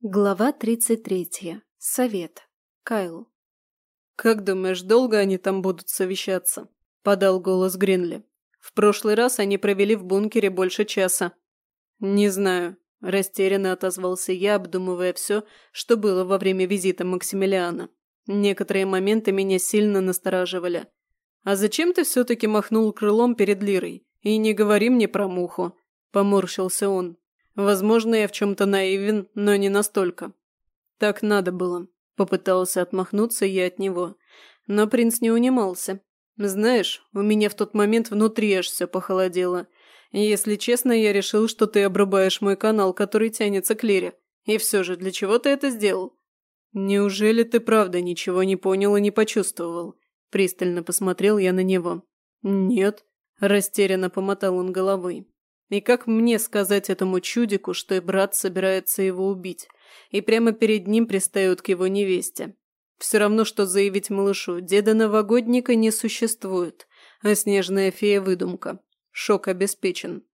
Глава 33. Совет. Кайл. «Как думаешь, долго они там будут совещаться?» – подал голос Гринли. «В прошлый раз они провели в бункере больше часа». «Не знаю», – растерянно отозвался я, обдумывая все, что было во время визита Максимилиана. Некоторые моменты меня сильно настораживали. «А зачем ты все-таки махнул крылом перед Лирой? И не говори мне про муху», – поморщился он. Возможно, я в чем-то наивен, но не настолько. Так надо было. Попытался отмахнуться я от него. Но принц не унимался. Знаешь, у меня в тот момент внутри аж все похолодело. Если честно, я решил, что ты обрубаешь мой канал, который тянется к Лере. И все же, для чего ты это сделал? Неужели ты правда ничего не понял и не почувствовал? Пристально посмотрел я на него. Нет. Растерянно помотал он головой. И как мне сказать этому чудику, что и брат собирается его убить, и прямо перед ним пристают к его невесте? Все равно, что заявить малышу, деда новогодника не существует, а снежная фея – выдумка. Шок обеспечен.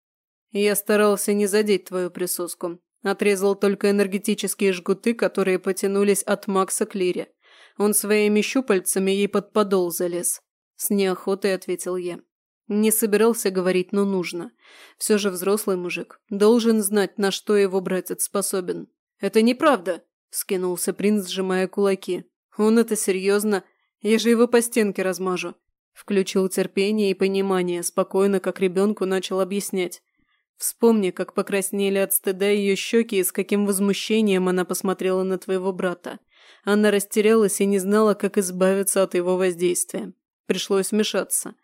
Я старался не задеть твою присоску. Отрезал только энергетические жгуты, которые потянулись от Макса к Лире. Он своими щупальцами ей под подол залез. С неохотой ответил я. Не собирался говорить, но нужно. Все же взрослый мужик. Должен знать, на что его братец способен. «Это неправда!» – скинулся принц, сжимая кулаки. «Он это серьезно? Я же его по стенке размажу!» Включил терпение и понимание, спокойно, как ребенку, начал объяснять. Вспомни, как покраснели от стыда ее щеки и с каким возмущением она посмотрела на твоего брата. Она растерялась и не знала, как избавиться от его воздействия. Пришлось вмешаться.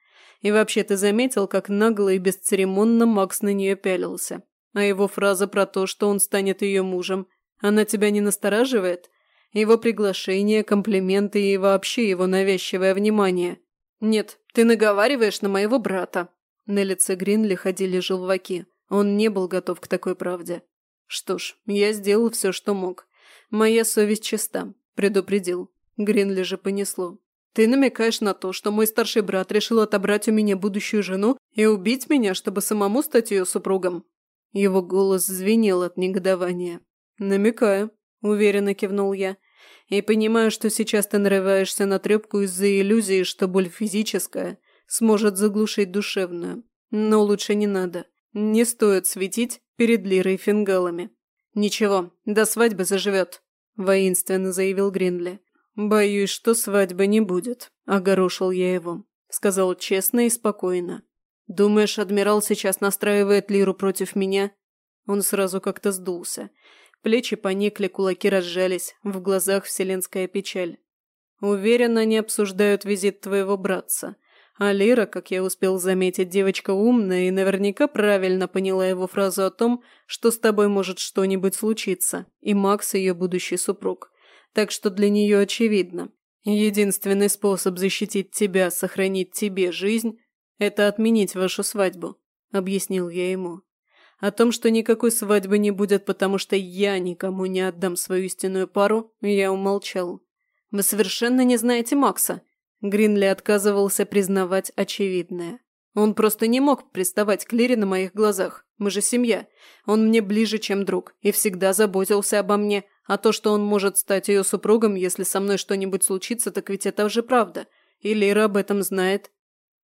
И вообще, ты заметил, как нагло и бесцеремонно Макс на нее пялился? А его фраза про то, что он станет ее мужем, она тебя не настораживает? Его приглашение, комплименты и вообще его навязчивое внимание. Нет, ты наговариваешь на моего брата. На лице Гринли ходили желваки. Он не был готов к такой правде. Что ж, я сделал все, что мог. Моя совесть чиста. Предупредил. Гринли же понесло. Ты намекаешь на то, что мой старший брат решил отобрать у меня будущую жену и убить меня, чтобы самому стать ее супругом?» Его голос звенел от негодования. «Намекаю», – уверенно кивнул я. «И понимаю, что сейчас ты нарываешься на трепку из-за иллюзии, что боль физическая сможет заглушить душевную. Но лучше не надо. Не стоит светить перед лирой фингалами». «Ничего, до свадьбы заживет», – воинственно заявил Гринли. «Боюсь, что свадьбы не будет», – огорошил я его. Сказал честно и спокойно. «Думаешь, адмирал сейчас настраивает Лиру против меня?» Он сразу как-то сдулся. Плечи поникли, кулаки разжались, в глазах вселенская печаль. «Уверен, они обсуждают визит твоего братца. А Лира, как я успел заметить, девочка умная и наверняка правильно поняла его фразу о том, что с тобой может что-нибудь случиться, и Макс ее будущий супруг так что для нее очевидно. Единственный способ защитить тебя, сохранить тебе жизнь – это отменить вашу свадьбу», – объяснил я ему. О том, что никакой свадьбы не будет, потому что я никому не отдам свою истинную пару, я умолчал. «Вы совершенно не знаете Макса», – Гринли отказывался признавать очевидное. Он просто не мог приставать к Лире на моих глазах. Мы же семья. Он мне ближе, чем друг, и всегда заботился обо мне, а то, что он может стать ее супругом, если со мной что-нибудь случится, так ведь это уже правда. И Лира об этом знает.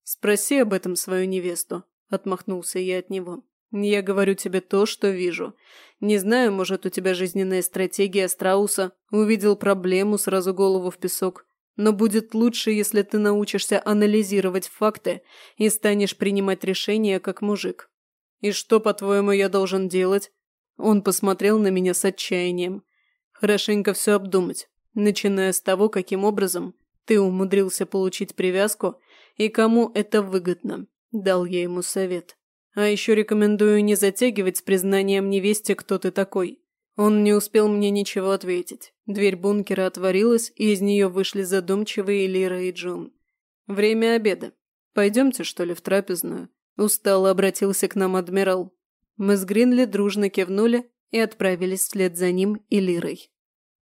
Спроси об этом свою невесту. Отмахнулся я от него. Я говорю тебе то, что вижу. Не знаю, может, у тебя жизненная стратегия страуса. Увидел проблему, сразу голову в песок. Но будет лучше, если ты научишься анализировать факты и станешь принимать решения как мужик. И что, по-твоему, я должен делать? Он посмотрел на меня с отчаянием. Хорошенько все обдумать, начиная с того, каким образом ты умудрился получить привязку и кому это выгодно, дал я ему совет. А еще рекомендую не затягивать с признанием невесте, кто ты такой. Он не успел мне ничего ответить. Дверь бункера отворилась, и из нее вышли задумчивые Лира и Джун. «Время обеда. Пойдемте, что ли, в трапезную?» Устало обратился к нам адмирал. Мы с Гринли дружно кивнули и отправились вслед за ним и Лирой.